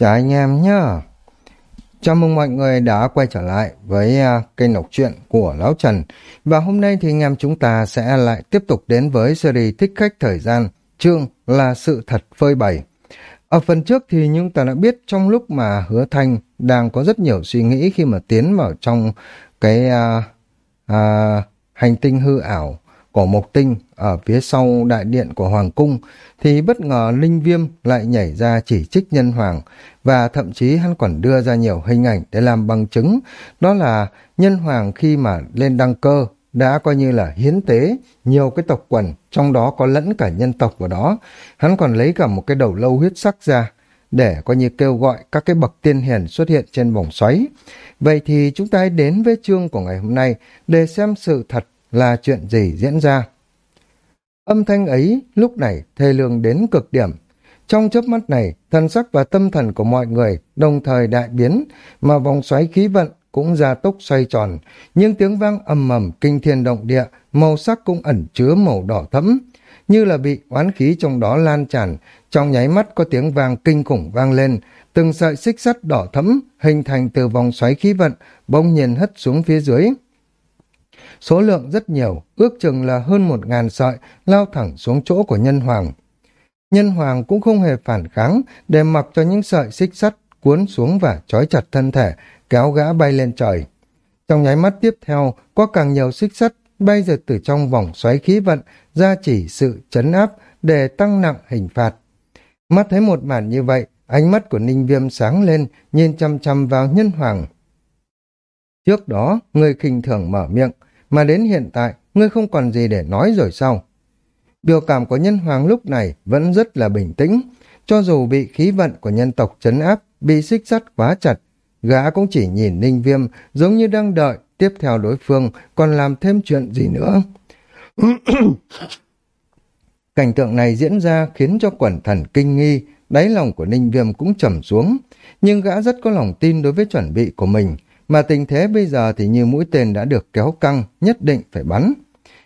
Chào anh em nhá. Chào mừng mọi người đã quay trở lại với uh, kênh đọc truyện của Lão Trần. Và hôm nay thì anh em chúng ta sẽ lại tiếp tục đến với series Thích Khách Thời Gian, chương là Sự Thật Phơi Bày. Ở phần trước thì chúng ta đã biết trong lúc mà Hứa Thanh đang có rất nhiều suy nghĩ khi mà tiến vào trong cái uh, uh, hành tinh hư ảo của Mộc Tinh ở phía sau đại điện của Hoàng Cung, thì bất ngờ Linh Viêm lại nhảy ra chỉ trích nhân hoàng, và thậm chí hắn còn đưa ra nhiều hình ảnh để làm bằng chứng, đó là nhân hoàng khi mà lên đăng cơ đã coi như là hiến tế nhiều cái tộc quần, trong đó có lẫn cả nhân tộc vào đó. Hắn còn lấy cả một cái đầu lâu huyết sắc ra, để coi như kêu gọi các cái bậc tiên hiền xuất hiện trên vòng xoáy. Vậy thì chúng ta hãy đến với chương của ngày hôm nay để xem sự thật là chuyện gì diễn ra. Âm thanh ấy lúc này thê lương đến cực điểm. Trong chớp mắt này, thần sắc và tâm thần của mọi người đồng thời đại biến, mà vòng xoáy khí vận cũng ra tốc xoay tròn, nhưng tiếng vang ầm ầm kinh thiên động địa, màu sắc cũng ẩn chứa màu đỏ thẫm, như là bị oán khí trong đó lan tràn, trong nháy mắt có tiếng vang kinh khủng vang lên, từng sợi xích sắt đỏ thẫm hình thành từ vòng xoáy khí vận, bỗng nhiên hất xuống phía dưới. Số lượng rất nhiều, ước chừng là hơn một ngàn sợi, lao thẳng xuống chỗ của nhân hoàng. Nhân hoàng cũng không hề phản kháng để mặc cho những sợi xích sắt cuốn xuống và trói chặt thân thể, kéo gã bay lên trời. Trong nháy mắt tiếp theo, có càng nhiều xích sắt bay ra từ trong vòng xoáy khí vận, ra chỉ sự chấn áp để tăng nặng hình phạt. Mắt thấy một màn như vậy, ánh mắt của Ninh Viêm sáng lên, nhìn chăm chăm vào nhân hoàng. Trước đó, người khinh thường mở miệng, mà đến hiện tại ngươi không còn gì để nói rồi sao? Biểu cảm của nhân hoàng lúc này vẫn rất là bình tĩnh, cho dù bị khí vận của nhân tộc chấn áp, bị xích sắt quá chặt, gã cũng chỉ nhìn ninh viêm giống như đang đợi tiếp theo đối phương còn làm thêm chuyện gì nữa. Cảnh tượng này diễn ra khiến cho quần thần kinh nghi, đáy lòng của ninh viêm cũng trầm xuống, nhưng gã rất có lòng tin đối với chuẩn bị của mình, mà tình thế bây giờ thì như mũi tên đã được kéo căng, nhất định phải bắn.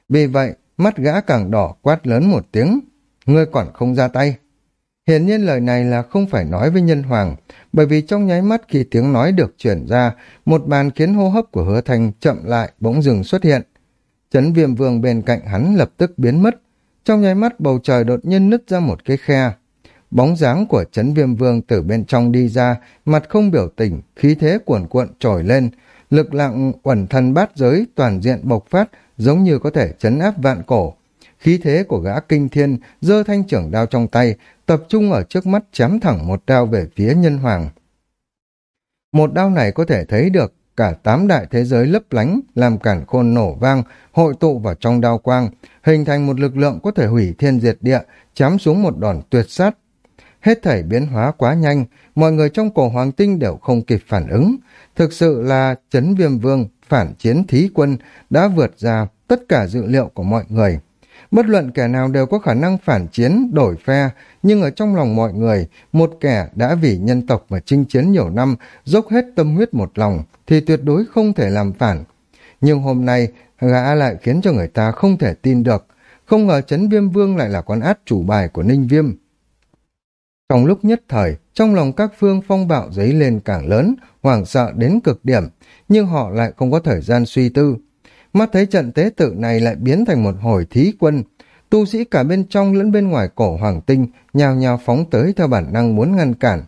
Vì vậy, mắt gã càng đỏ quát lớn một tiếng, ngươi còn không ra tay. Hiển nhiên lời này là không phải nói với nhân hoàng, bởi vì trong nháy mắt khi tiếng nói được chuyển ra, một bàn khiến hô hấp của hứa thành chậm lại bỗng dừng xuất hiện. Chấn viêm vương bên cạnh hắn lập tức biến mất, trong nháy mắt bầu trời đột nhiên nứt ra một cái khe, Bóng dáng của chấn viêm vương từ bên trong đi ra, mặt không biểu tình, khí thế cuồn cuộn trồi lên, lực lặng uẩn thân bát giới toàn diện bộc phát giống như có thể chấn áp vạn cổ. Khí thế của gã kinh thiên giơ thanh trưởng đao trong tay, tập trung ở trước mắt chém thẳng một đao về phía nhân hoàng. Một đao này có thể thấy được cả tám đại thế giới lấp lánh, làm cản khôn nổ vang, hội tụ vào trong đao quang, hình thành một lực lượng có thể hủy thiên diệt địa, chém xuống một đòn tuyệt sát, Hết thảy biến hóa quá nhanh, mọi người trong cổ hoàng tinh đều không kịp phản ứng. Thực sự là chấn viêm vương, phản chiến thí quân đã vượt ra tất cả dự liệu của mọi người. Bất luận kẻ nào đều có khả năng phản chiến, đổi phe, nhưng ở trong lòng mọi người, một kẻ đã vì nhân tộc mà chinh chiến nhiều năm, dốc hết tâm huyết một lòng, thì tuyệt đối không thể làm phản. Nhưng hôm nay, gã lại khiến cho người ta không thể tin được. Không ngờ chấn viêm vương lại là con át chủ bài của ninh viêm. Trong lúc nhất thời, trong lòng các phương phong bạo dấy lên càng lớn, hoảng sợ đến cực điểm, nhưng họ lại không có thời gian suy tư. Mắt thấy trận tế tự này lại biến thành một hồi thí quân, tu sĩ cả bên trong lẫn bên ngoài cổ hoàng tinh nhào nhào phóng tới theo bản năng muốn ngăn cản.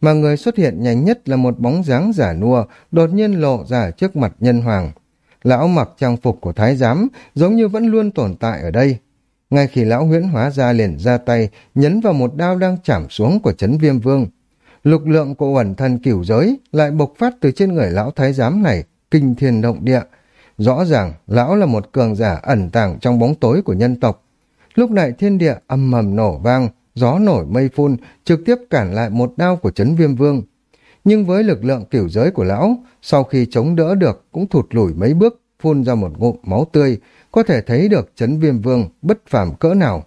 Mà người xuất hiện nhanh nhất là một bóng dáng giả nua đột nhiên lộ ra trước mặt nhân hoàng. Lão mặc trang phục của thái giám giống như vẫn luôn tồn tại ở đây, ngay khi lão huyễn hóa ra liền ra tay, nhấn vào một đao đang chạm xuống của chấn viêm vương. lực lượng của ẩn thân cửu giới lại bộc phát từ trên người lão thái giám này, kinh thiên động địa. Rõ ràng, lão là một cường giả ẩn tàng trong bóng tối của nhân tộc. Lúc này thiên địa âm mầm nổ vang, gió nổi mây phun, trực tiếp cản lại một đao của chấn viêm vương. Nhưng với lực lượng cửu giới của lão, sau khi chống đỡ được cũng thụt lùi mấy bước, phun ra một ngụm máu tươi, có thể thấy được chấn viêm vương bất phàm cỡ nào.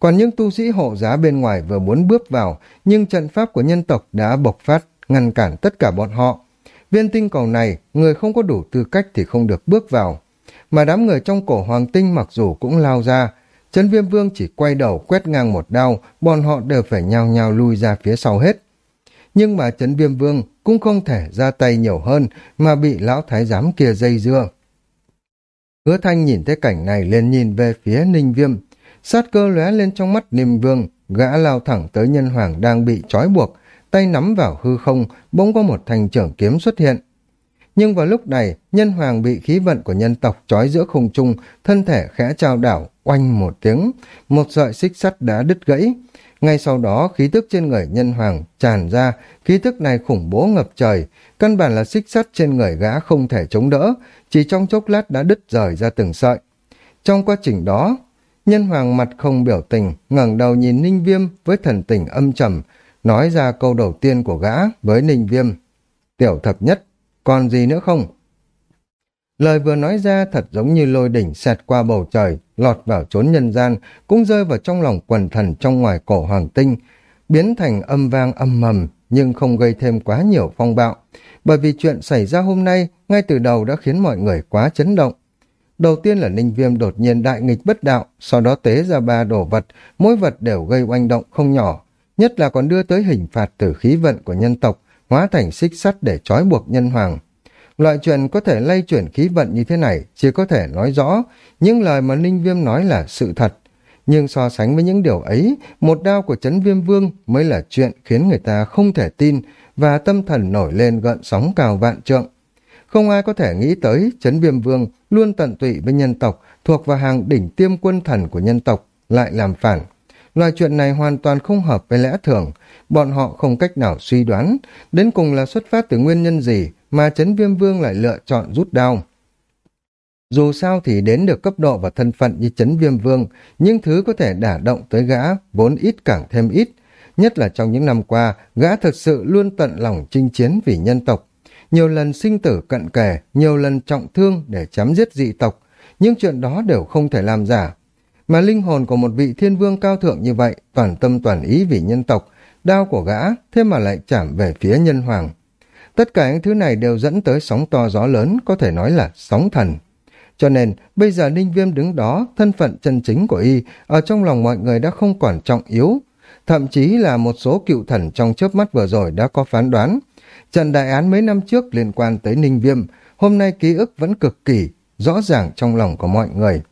Còn những tu sĩ hộ giá bên ngoài vừa muốn bước vào, nhưng trận pháp của nhân tộc đã bộc phát, ngăn cản tất cả bọn họ. Viên tinh cầu này, người không có đủ tư cách thì không được bước vào. Mà đám người trong cổ hoàng tinh mặc dù cũng lao ra, chấn viêm vương chỉ quay đầu quét ngang một đao, bọn họ đều phải nhao nhao lui ra phía sau hết. nhưng mà chấn Viêm Vương cũng không thể ra tay nhiều hơn mà bị lão thái giám kia dây dưa. Hứa Thanh nhìn thấy cảnh này liền nhìn về phía Ninh Viêm. Sát cơ lóe lên trong mắt Ninh Vương, gã lao thẳng tới nhân hoàng đang bị trói buộc, tay nắm vào hư không, bỗng có một thanh trưởng kiếm xuất hiện. Nhưng vào lúc này, nhân hoàng bị khí vận của nhân tộc trói giữa không trung, thân thể khẽ trao đảo, oanh một tiếng, một sợi xích sắt đã đứt gãy. Ngay sau đó, khí tức trên người nhân hoàng tràn ra, khí tức này khủng bố ngập trời, căn bản là xích sắt trên người gã không thể chống đỡ, chỉ trong chốc lát đã đứt rời ra từng sợi. Trong quá trình đó, nhân hoàng mặt không biểu tình, ngẩng đầu nhìn Ninh Viêm với thần tình âm trầm, nói ra câu đầu tiên của gã với Ninh Viêm. Tiểu thập nhất, còn gì nữa không? Lời vừa nói ra thật giống như lôi đỉnh xẹt qua bầu trời, lọt vào chốn nhân gian, cũng rơi vào trong lòng quần thần trong ngoài cổ hoàng tinh, biến thành âm vang âm mầm, nhưng không gây thêm quá nhiều phong bạo. Bởi vì chuyện xảy ra hôm nay, ngay từ đầu đã khiến mọi người quá chấn động. Đầu tiên là Ninh Viêm đột nhiên đại nghịch bất đạo, sau đó tế ra ba đồ vật, mỗi vật đều gây oanh động không nhỏ, nhất là còn đưa tới hình phạt từ khí vận của nhân tộc, hóa thành xích sắt để trói buộc nhân hoàng. Loại chuyện có thể lay chuyển khí vận như thế này chỉ có thể nói rõ những lời mà Ninh Viêm nói là sự thật. Nhưng so sánh với những điều ấy, một đao của chấn viêm vương mới là chuyện khiến người ta không thể tin và tâm thần nổi lên gợn sóng cao vạn trượng. Không ai có thể nghĩ tới chấn viêm vương luôn tận tụy với nhân tộc thuộc vào hàng đỉnh tiêm quân thần của nhân tộc lại làm phản. Loại chuyện này hoàn toàn không hợp với lẽ thường, bọn họ không cách nào suy đoán, đến cùng là xuất phát từ nguyên nhân gì mà chấn viêm vương lại lựa chọn rút đao. Dù sao thì đến được cấp độ và thân phận như chấn viêm vương, những thứ có thể đả động tới gã vốn ít càng thêm ít. Nhất là trong những năm qua, gã thực sự luôn tận lòng chinh chiến vì nhân tộc. Nhiều lần sinh tử cận kề, nhiều lần trọng thương để chấm giết dị tộc. Nhưng chuyện đó đều không thể làm giả. Mà linh hồn của một vị thiên vương cao thượng như vậy, toàn tâm toàn ý vì nhân tộc, đao của gã, thế mà lại chạm về phía nhân hoàng. Tất cả những thứ này đều dẫn tới sóng to gió lớn, có thể nói là sóng thần. Cho nên, bây giờ Ninh Viêm đứng đó, thân phận chân chính của y, ở trong lòng mọi người đã không còn trọng yếu. Thậm chí là một số cựu thần trong chớp mắt vừa rồi đã có phán đoán. Trận đại án mấy năm trước liên quan tới Ninh Viêm, hôm nay ký ức vẫn cực kỳ, rõ ràng trong lòng của mọi người.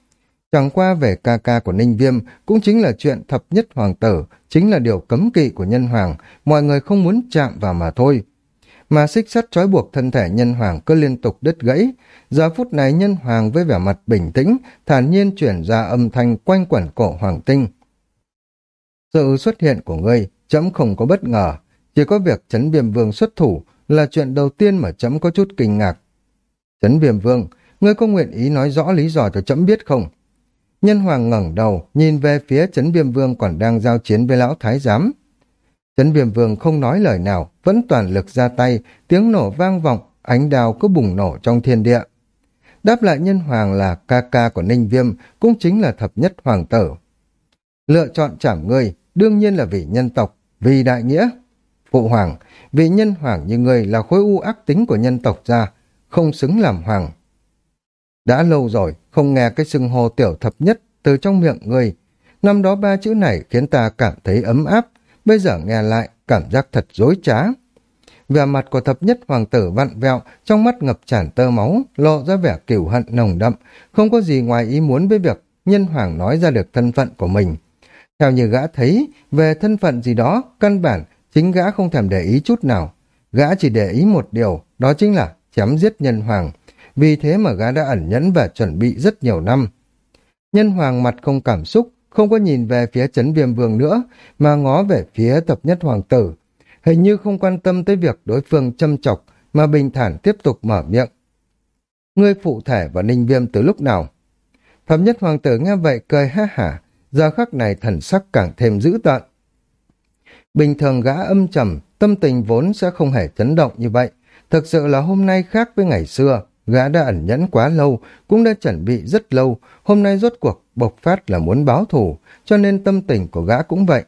Chẳng qua về ca ca của Ninh Viêm cũng chính là chuyện thập nhất hoàng tử, chính là điều cấm kỵ của nhân hoàng, mọi người không muốn chạm vào mà thôi mà xích sắt trói buộc thân thể nhân hoàng cứ liên tục đứt gãy. Giờ phút này nhân hoàng với vẻ mặt bình tĩnh, thản nhiên chuyển ra âm thanh quanh quẩn cổ hoàng tinh. Sự xuất hiện của ngươi, chấm không có bất ngờ, chỉ có việc chấn viêm vương xuất thủ là chuyện đầu tiên mà chấm có chút kinh ngạc. Chấn viêm vương, ngươi có nguyện ý nói rõ lý do cho chấm biết không? Nhân hoàng ngẩng đầu, nhìn về phía chấn viêm vương còn đang giao chiến với lão thái giám. Trấn viêm vương không nói lời nào, vẫn toàn lực ra tay, tiếng nổ vang vọng, ánh đào cứ bùng nổ trong thiên địa. Đáp lại nhân hoàng là ca ca của Ninh Viêm, cũng chính là thập nhất hoàng tử. Lựa chọn chảm ngươi, đương nhiên là vì nhân tộc, vì đại nghĩa. Phụ hoàng, vì nhân hoàng như ngươi là khối u ác tính của nhân tộc ra, không xứng làm hoàng. Đã lâu rồi, không nghe cái xưng hô tiểu thập nhất từ trong miệng người Năm đó ba chữ này khiến ta cảm thấy ấm áp, bây giờ nghe lại cảm giác thật dối trá. Vẻ mặt của thập nhất hoàng tử vặn vẹo, trong mắt ngập tràn tơ máu, lộ ra vẻ cửu hận nồng đậm, không có gì ngoài ý muốn với việc nhân hoàng nói ra được thân phận của mình. Theo như gã thấy, về thân phận gì đó, căn bản, chính gã không thèm để ý chút nào. Gã chỉ để ý một điều, đó chính là chém giết nhân hoàng. Vì thế mà gã đã ẩn nhẫn và chuẩn bị rất nhiều năm. Nhân hoàng mặt không cảm xúc, không có nhìn về phía chấn viêm vương nữa, mà ngó về phía thập nhất hoàng tử. Hình như không quan tâm tới việc đối phương châm chọc, mà bình thản tiếp tục mở miệng. Ngươi phụ thể và ninh viêm từ lúc nào? Thập nhất hoàng tử nghe vậy cười ha hả, giờ khắc này thần sắc càng thêm dữ tợn. Bình thường gã âm trầm, tâm tình vốn sẽ không hề chấn động như vậy. Thực sự là hôm nay khác với ngày xưa, gã đã ẩn nhẫn quá lâu, cũng đã chuẩn bị rất lâu, hôm nay rốt cuộc bộc phát là muốn báo thù, cho nên tâm tình của gã cũng vậy.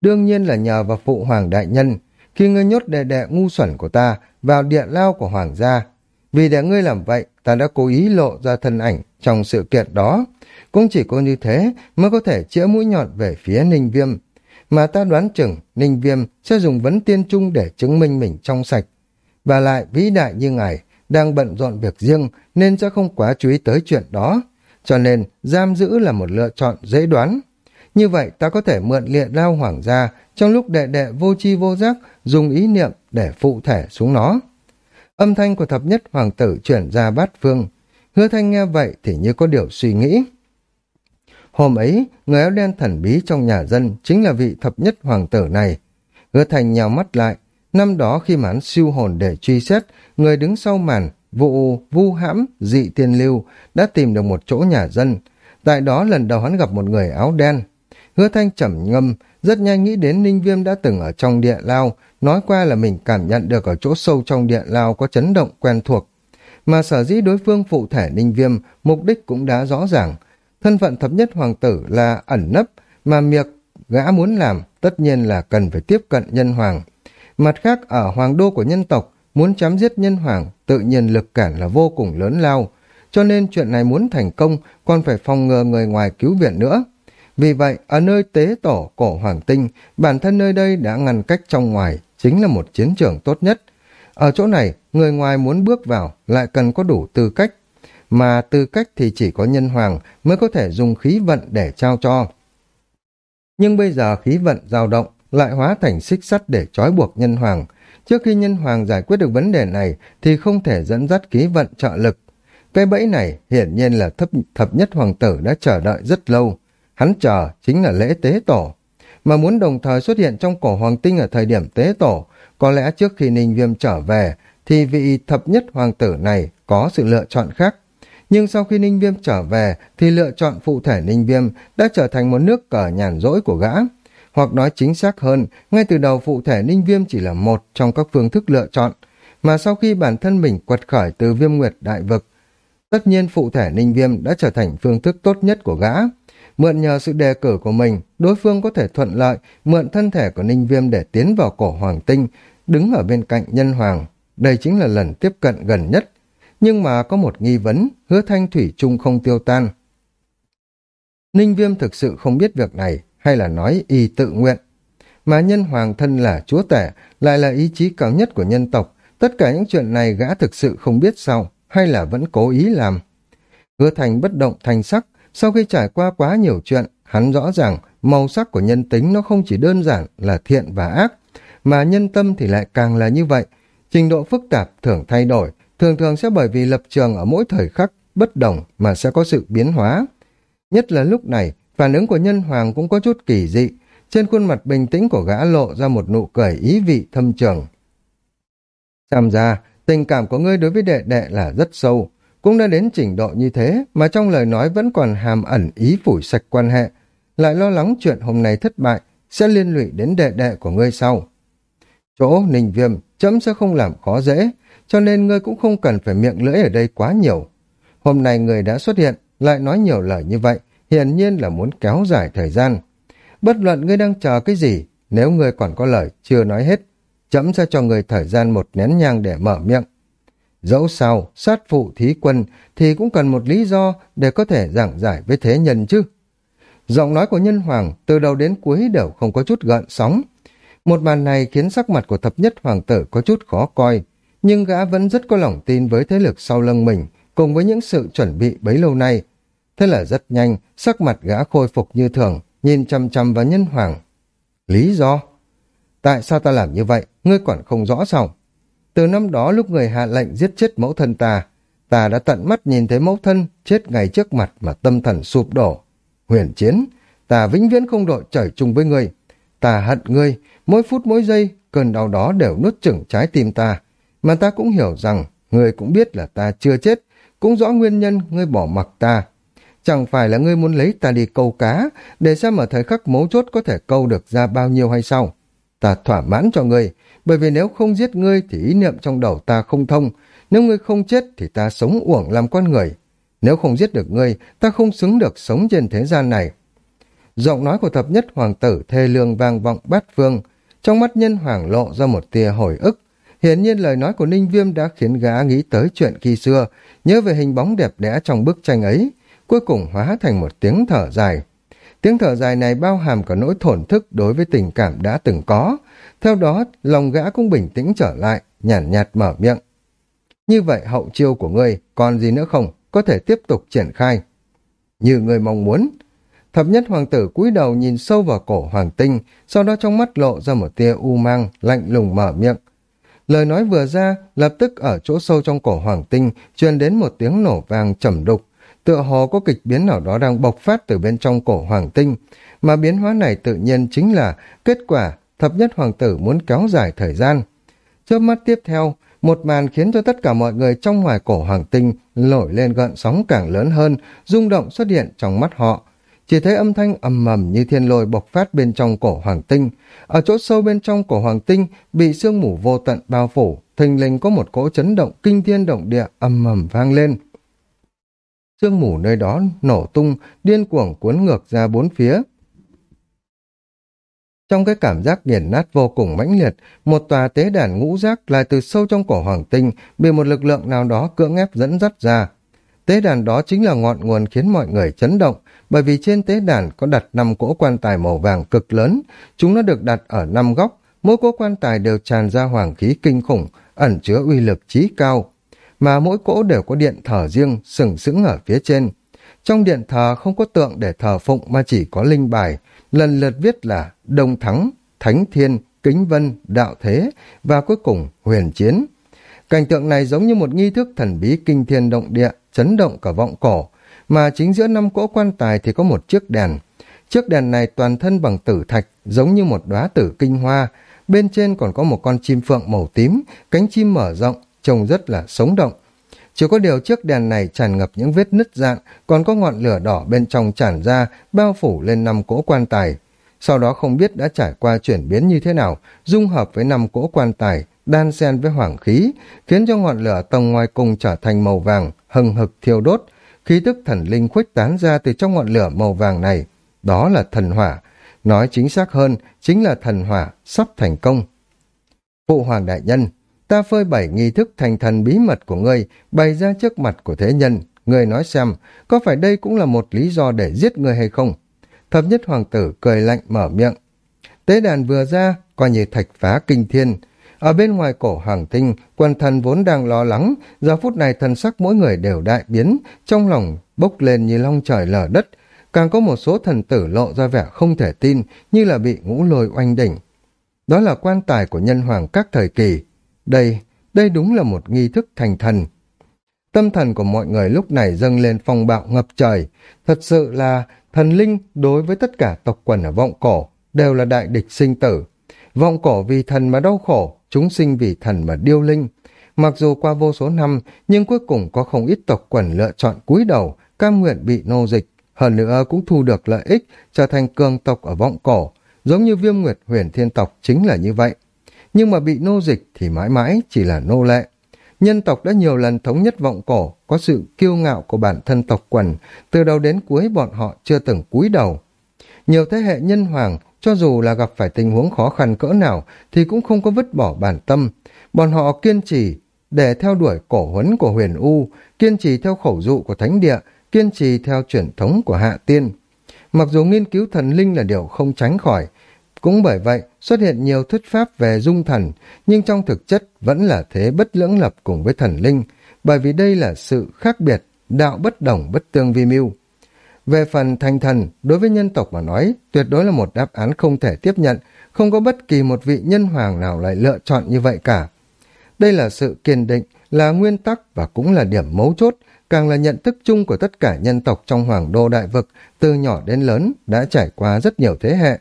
Đương nhiên là nhờ vào phụ hoàng đại nhân, khi ngươi nhốt đệ đệ ngu xuẩn của ta vào địa lao của hoàng gia. Vì để ngươi làm vậy, ta đã cố ý lộ ra thân ảnh trong sự kiện đó. Cũng chỉ có như thế mới có thể chĩa mũi nhọn về phía ninh viêm. mà ta đoán chừng Ninh Viêm sẽ dùng vấn tiên trung để chứng minh mình trong sạch. Và lại vĩ đại như ngài đang bận rộn việc riêng nên sẽ không quá chú ý tới chuyện đó. Cho nên giam giữ là một lựa chọn dễ đoán. Như vậy ta có thể mượn liệt lao hoàng gia trong lúc đệ đệ vô chi vô giác dùng ý niệm để phụ thể xuống nó. Âm thanh của thập nhất hoàng tử chuyển ra bát phương. Hứa thanh nghe vậy thì như có điều suy nghĩ. Hôm ấy, người áo đen thần bí trong nhà dân chính là vị thập nhất hoàng tử này. Hứa thanh nhào mắt lại. Năm đó khi mà hắn siêu hồn để truy xét, người đứng sau màn, vụ vu hãm, dị tiên lưu, đã tìm được một chỗ nhà dân. Tại đó lần đầu hắn gặp một người áo đen. Hứa thanh trầm ngâm, rất nhanh nghĩ đến Ninh Viêm đã từng ở trong địa lao, nói qua là mình cảm nhận được ở chỗ sâu trong địa lao có chấn động quen thuộc. Mà sở dĩ đối phương phụ thể Ninh Viêm, mục đích cũng đã rõ ràng. Thân phận thập nhất hoàng tử là ẩn nấp, mà miệng gã muốn làm tất nhiên là cần phải tiếp cận nhân hoàng. Mặt khác, ở hoàng đô của nhân tộc, muốn chém giết nhân hoàng, tự nhiên lực cản là vô cùng lớn lao. Cho nên chuyện này muốn thành công, còn phải phòng ngừa người ngoài cứu viện nữa. Vì vậy, ở nơi tế tổ cổ hoàng tinh, bản thân nơi đây đã ngăn cách trong ngoài, chính là một chiến trường tốt nhất. Ở chỗ này, người ngoài muốn bước vào lại cần có đủ tư cách, mà tư cách thì chỉ có nhân hoàng mới có thể dùng khí vận để trao cho. Nhưng bây giờ khí vận dao động lại hóa thành xích sắt để trói buộc nhân hoàng. Trước khi nhân hoàng giải quyết được vấn đề này thì không thể dẫn dắt khí vận trợ lực. Cái bẫy này hiển nhiên là thấp, thập nhất hoàng tử đã chờ đợi rất lâu. Hắn chờ chính là lễ tế tổ. Mà muốn đồng thời xuất hiện trong cổ hoàng tinh ở thời điểm tế tổ, có lẽ trước khi Ninh Viêm trở về, thì vị thập nhất hoàng tử này có sự lựa chọn khác. Nhưng sau khi Ninh Viêm trở về, thì lựa chọn phụ thể Ninh Viêm đã trở thành một nước cờ nhàn rỗi của gã. Hoặc nói chính xác hơn, ngay từ đầu phụ thể Ninh Viêm chỉ là một trong các phương thức lựa chọn, mà sau khi bản thân mình quật khởi từ viêm nguyệt đại vực, tất nhiên phụ thể Ninh Viêm đã trở thành phương thức tốt nhất của gã. Mượn nhờ sự đề cử của mình, đối phương có thể thuận lợi mượn thân thể của Ninh Viêm để tiến vào cổ hoàng tinh, đứng ở bên cạnh nhân hoàng. Đây chính là lần tiếp cận gần nhất. Nhưng mà có một nghi vấn, hứa thanh thủy chung không tiêu tan. Ninh Viêm thực sự không biết việc này, hay là nói y tự nguyện. Mà nhân hoàng thân là chúa tể, lại là ý chí cao nhất của nhân tộc. Tất cả những chuyện này gã thực sự không biết sao, hay là vẫn cố ý làm. Hứa thành bất động thành sắc, sau khi trải qua quá nhiều chuyện, hắn rõ ràng màu sắc của nhân tính nó không chỉ đơn giản là thiện và ác, mà nhân tâm thì lại càng là như vậy. Trình độ phức tạp thường thay đổi, thường thường sẽ bởi vì lập trường ở mỗi thời khắc bất đồng mà sẽ có sự biến hóa. Nhất là lúc này, phản ứng của nhân hoàng cũng có chút kỳ dị, trên khuôn mặt bình tĩnh của gã lộ ra một nụ cười ý vị thâm trường. Xem ra, tình cảm của ngươi đối với đệ đệ là rất sâu, cũng đã đến trình độ như thế mà trong lời nói vẫn còn hàm ẩn ý phủi sạch quan hệ, lại lo lắng chuyện hôm nay thất bại sẽ liên lụy đến đệ đệ của ngươi sau. Chỗ ninh viêm chấm sẽ không làm khó dễ, cho nên ngươi cũng không cần phải miệng lưỡi ở đây quá nhiều. Hôm nay người đã xuất hiện, lại nói nhiều lời như vậy, hiển nhiên là muốn kéo dài thời gian. Bất luận ngươi đang chờ cái gì, nếu ngươi còn có lời chưa nói hết, chấm sẽ cho người thời gian một nén nhang để mở miệng. Dẫu sao, sát phụ thí quân thì cũng cần một lý do để có thể giảng giải với thế nhân chứ. Giọng nói của nhân hoàng từ đầu đến cuối đều không có chút gợn sóng. Một màn này khiến sắc mặt của thập nhất hoàng tử có chút khó coi, nhưng gã vẫn rất có lòng tin với thế lực sau lưng mình, cùng với những sự chuẩn bị bấy lâu nay. Thế là rất nhanh, sắc mặt gã khôi phục như thường, nhìn chăm chăm vào nhân hoàng. Lý do? Tại sao ta làm như vậy? Ngươi còn không rõ sao? Từ năm đó lúc người hạ lệnh giết chết mẫu thân ta, ta đã tận mắt nhìn thấy mẫu thân chết ngay trước mặt mà tâm thần sụp đổ. Huyền chiến, ta vĩnh viễn không đội trời chung với ngươi. Ta hận ngươi, mỗi phút mỗi giây, cơn đau đó đều nuốt chửng trái tim ta. Mà ta cũng hiểu rằng, ngươi cũng biết là ta chưa chết, cũng rõ nguyên nhân ngươi bỏ mặc ta. Chẳng phải là ngươi muốn lấy ta đi câu cá, để xem ở thời khắc mấu chốt có thể câu được ra bao nhiêu hay sao? Ta thỏa mãn cho ngươi, bởi vì nếu không giết ngươi thì ý niệm trong đầu ta không thông, nếu ngươi không chết thì ta sống uổng làm con người. Nếu không giết được ngươi, ta không xứng được sống trên thế gian này. Giọng nói của thập nhất hoàng tử thê lương vang vọng bát phương, trong mắt nhân hoàng lộ ra một tia hồi ức. Hiển nhiên lời nói của Ninh Viêm đã khiến gã nghĩ tới chuyện khi xưa, nhớ về hình bóng đẹp đẽ trong bức tranh ấy, cuối cùng hóa thành một tiếng thở dài. Tiếng thở dài này bao hàm cả nỗi thổn thức đối với tình cảm đã từng có. Theo đó, lòng gã cũng bình tĩnh trở lại, nhàn nhạt, nhạt mở miệng. Như vậy hậu chiêu của ngươi còn gì nữa không? Có thể tiếp tục triển khai. Như ngươi mong muốn. Thập nhất hoàng tử cúi đầu nhìn sâu vào cổ hoàng tinh, sau đó trong mắt lộ ra một tia u mang, lạnh lùng mở miệng. Lời nói vừa ra, lập tức ở chỗ sâu trong cổ hoàng tinh truyền đến một tiếng nổ vang trầm đục, tựa hồ có kịch biến nào đó đang bộc phát từ bên trong cổ hoàng tinh, mà biến hóa này tự nhiên chính là kết quả thập nhất hoàng tử muốn kéo dài thời gian. Chớp mắt tiếp theo, một màn khiến cho tất cả mọi người trong ngoài cổ hoàng tinh nổi lên gợn sóng càng lớn hơn, rung động xuất hiện trong mắt họ. Chỉ thấy âm thanh ầm mầm như thiên lôi bộc phát bên trong cổ hoàng tinh. Ở chỗ sâu bên trong cổ hoàng tinh bị sương mù vô tận bao phủ, thình lình có một cỗ chấn động kinh thiên động địa ầm mầm vang lên. Sương mù nơi đó nổ tung, điên cuồng cuốn ngược ra bốn phía. Trong cái cảm giác nghiền nát vô cùng mãnh liệt, một tòa tế đàn ngũ giác lại từ sâu trong cổ hoàng tinh bị một lực lượng nào đó cưỡng ép dẫn dắt ra. Tế đàn đó chính là ngọn nguồn khiến mọi người chấn động, bởi vì trên tế đàn có đặt năm cỗ quan tài màu vàng cực lớn, chúng nó được đặt ở năm góc, mỗi cỗ quan tài đều tràn ra hoàng khí kinh khủng, ẩn chứa uy lực trí cao, mà mỗi cỗ đều có điện thờ riêng sừng sững ở phía trên. Trong điện thờ không có tượng để thờ phụng mà chỉ có linh bài, lần lượt viết là Đông Thắng, Thánh Thiên, Kính Vân, Đạo Thế và cuối cùng Huyền Chiến. Cảnh tượng này giống như một nghi thức thần bí kinh thiên động địa, chấn động cả vọng cổ, mà chính giữa năm cỗ quan tài thì có một chiếc đèn. Chiếc đèn này toàn thân bằng tử thạch, giống như một đóa tử kinh hoa, bên trên còn có một con chim phượng màu tím, cánh chim mở rộng, trông rất là sống động. Chỉ có điều chiếc đèn này tràn ngập những vết nứt dạn, còn có ngọn lửa đỏ bên trong tràn ra, bao phủ lên năm cỗ quan tài. Sau đó không biết đã trải qua chuyển biến như thế nào, dung hợp với năm cỗ quan tài, đan xen với hoàng khí, khiến cho ngọn lửa tầng ngoài cùng trở thành màu vàng, hừng hực thiêu đốt, khí tức thần linh khuếch tán ra từ trong ngọn lửa màu vàng này. Đó là thần hỏa, nói chính xác hơn, chính là thần hỏa sắp thành công. Phụ hoàng đại nhân, ta phơi bảy nghi thức thành thần bí mật của ngươi bày ra trước mặt của thế nhân. Ngươi nói xem, có phải đây cũng là một lý do để giết ngươi hay không? Thập nhất hoàng tử cười lạnh mở miệng. Tế đàn vừa ra, coi như thạch phá kinh thiên. Ở bên ngoài cổ hoàng tinh, quần thần vốn đang lo lắng, giờ phút này thần sắc mỗi người đều đại biến, trong lòng bốc lên như long trời lở đất. Càng có một số thần tử lộ ra vẻ không thể tin, như là bị ngũ lôi oanh đỉnh. Đó là quan tài của nhân hoàng các thời kỳ, đây, đây đúng là một nghi thức thành thần. Tâm thần của mọi người lúc này dâng lên phong bạo ngập trời. Thật sự là thần linh đối với tất cả tộc quần ở vọng cổ đều là đại địch sinh tử. Vọng cổ vì thần mà đau khổ, chúng sinh vì thần mà điêu linh. Mặc dù qua vô số năm, nhưng cuối cùng có không ít tộc quần lựa chọn cúi đầu, cam nguyện bị nô dịch. Hơn nữa cũng thu được lợi ích, trở thành cường tộc ở vọng cổ. Giống như viêm nguyệt huyền thiên tộc chính là như vậy nhưng mà bị nô dịch thì mãi mãi chỉ là nô lệ. Nhân tộc đã nhiều lần thống nhất vọng cổ, có sự kiêu ngạo của bản thân tộc quần, từ đầu đến cuối bọn họ chưa từng cúi đầu. Nhiều thế hệ nhân hoàng, cho dù là gặp phải tình huống khó khăn cỡ nào, thì cũng không có vứt bỏ bản tâm. Bọn họ kiên trì để theo đuổi cổ huấn của huyền U, kiên trì theo khẩu dụ của thánh địa, kiên trì theo truyền thống của hạ tiên. Mặc dù nghiên cứu thần linh là điều không tránh khỏi, cũng bởi vậy, xuất hiện nhiều thuyết pháp về dung thần, nhưng trong thực chất vẫn là thế bất lưỡng lập cùng với thần linh, bởi vì đây là sự khác biệt, đạo bất đồng bất tương vi mưu. Về phần thành thần, đối với nhân tộc mà nói, tuyệt đối là một đáp án không thể tiếp nhận, không có bất kỳ một vị nhân hoàng nào lại lựa chọn như vậy cả. Đây là sự kiên định, là nguyên tắc và cũng là điểm mấu chốt, càng là nhận thức chung của tất cả nhân tộc trong hoàng đô đại vực, từ nhỏ đến lớn, đã trải qua rất nhiều thế hệ.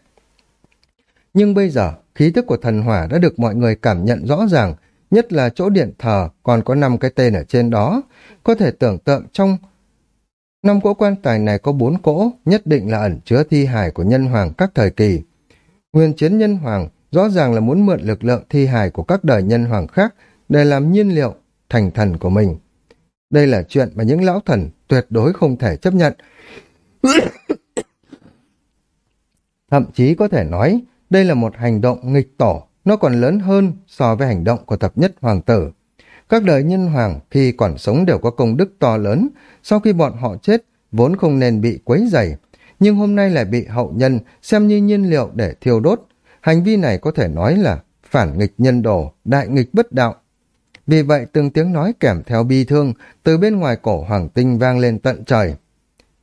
Nhưng bây giờ, khí tức của thần hỏa đã được mọi người cảm nhận rõ ràng, nhất là chỗ điện thờ còn có năm cái tên ở trên đó. Có thể tưởng tượng trong năm cỗ quan tài này có bốn cỗ, nhất định là ẩn chứa thi hài của nhân hoàng các thời kỳ. Nguyên chiến nhân hoàng rõ ràng là muốn mượn lực lượng thi hài của các đời nhân hoàng khác để làm nhiên liệu thành thần của mình. Đây là chuyện mà những lão thần tuyệt đối không thể chấp nhận. Thậm chí có thể nói, đây là một hành động nghịch tổ, nó còn lớn hơn so với hành động của thập nhất hoàng tử. Các đời nhân hoàng khi còn sống đều có công đức to lớn, sau khi bọn họ chết vốn không nên bị quấy dày. nhưng hôm nay lại bị hậu nhân xem như nhiên liệu để thiêu đốt. Hành vi này có thể nói là phản nghịch nhân đồ, đại nghịch bất đạo. Vì vậy từng tiếng nói kèm theo bi thương từ bên ngoài cổ hoàng tinh vang lên tận trời.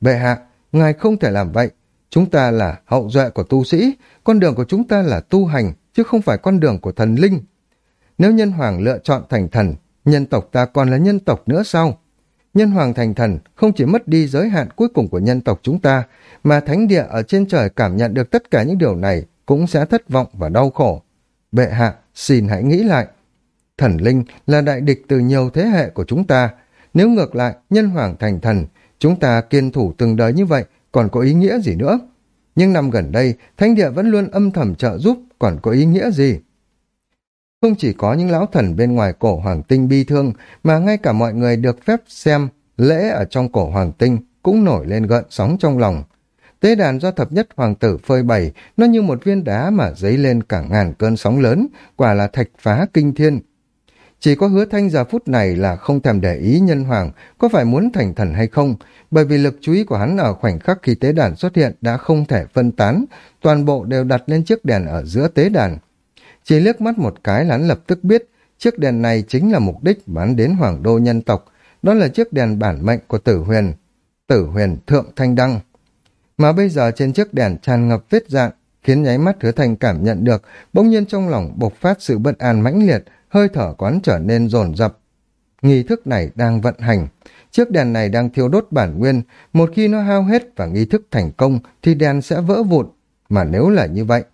Bệ hạ, ngài không thể làm vậy. Chúng ta là hậu duệ của tu sĩ, con đường của chúng ta là tu hành, chứ không phải con đường của thần linh. Nếu nhân hoàng lựa chọn thành thần, nhân tộc ta còn là nhân tộc nữa sao? Nhân hoàng thành thần không chỉ mất đi giới hạn cuối cùng của nhân tộc chúng ta, mà thánh địa ở trên trời cảm nhận được tất cả những điều này cũng sẽ thất vọng và đau khổ. Bệ hạ, xin hãy nghĩ lại. Thần linh là đại địch từ nhiều thế hệ của chúng ta. Nếu ngược lại, nhân hoàng thành thần, chúng ta kiên thủ từng đời như vậy, còn có ý nghĩa gì nữa? Nhưng năm gần đây, thánh địa vẫn luôn âm thầm trợ giúp, còn có ý nghĩa gì? Không chỉ có những lão thần bên ngoài cổ hoàng tinh bi thương, mà ngay cả mọi người được phép xem lễ ở trong cổ hoàng tinh cũng nổi lên gợn sóng trong lòng. Tế đàn do thập nhất hoàng tử phơi bày, nó như một viên đá mà dấy lên cả ngàn cơn sóng lớn, quả là thạch phá kinh thiên. Chỉ có hứa thanh giờ phút này là không thèm để ý nhân hoàng có phải muốn thành thần hay không, bởi vì lực chú ý của hắn ở khoảnh khắc khi tế đàn xuất hiện đã không thể phân tán, toàn bộ đều đặt lên chiếc đèn ở giữa tế đàn. Chỉ liếc mắt một cái là hắn lập tức biết chiếc đèn này chính là mục đích bán đến hoàng đô nhân tộc, đó là chiếc đèn bản mệnh của tử huyền, tử huyền thượng thanh đăng. Mà bây giờ trên chiếc đèn tràn ngập vết dạng khiến nháy mắt hứa thanh cảm nhận được, bỗng nhiên trong lòng bộc phát sự bất an mãnh liệt, hơi thở quán trở nên dồn dập. Nghi thức này đang vận hành, chiếc đèn này đang thiêu đốt bản nguyên, một khi nó hao hết và nghi thức thành công thì đèn sẽ vỡ vụn, mà nếu là như vậy,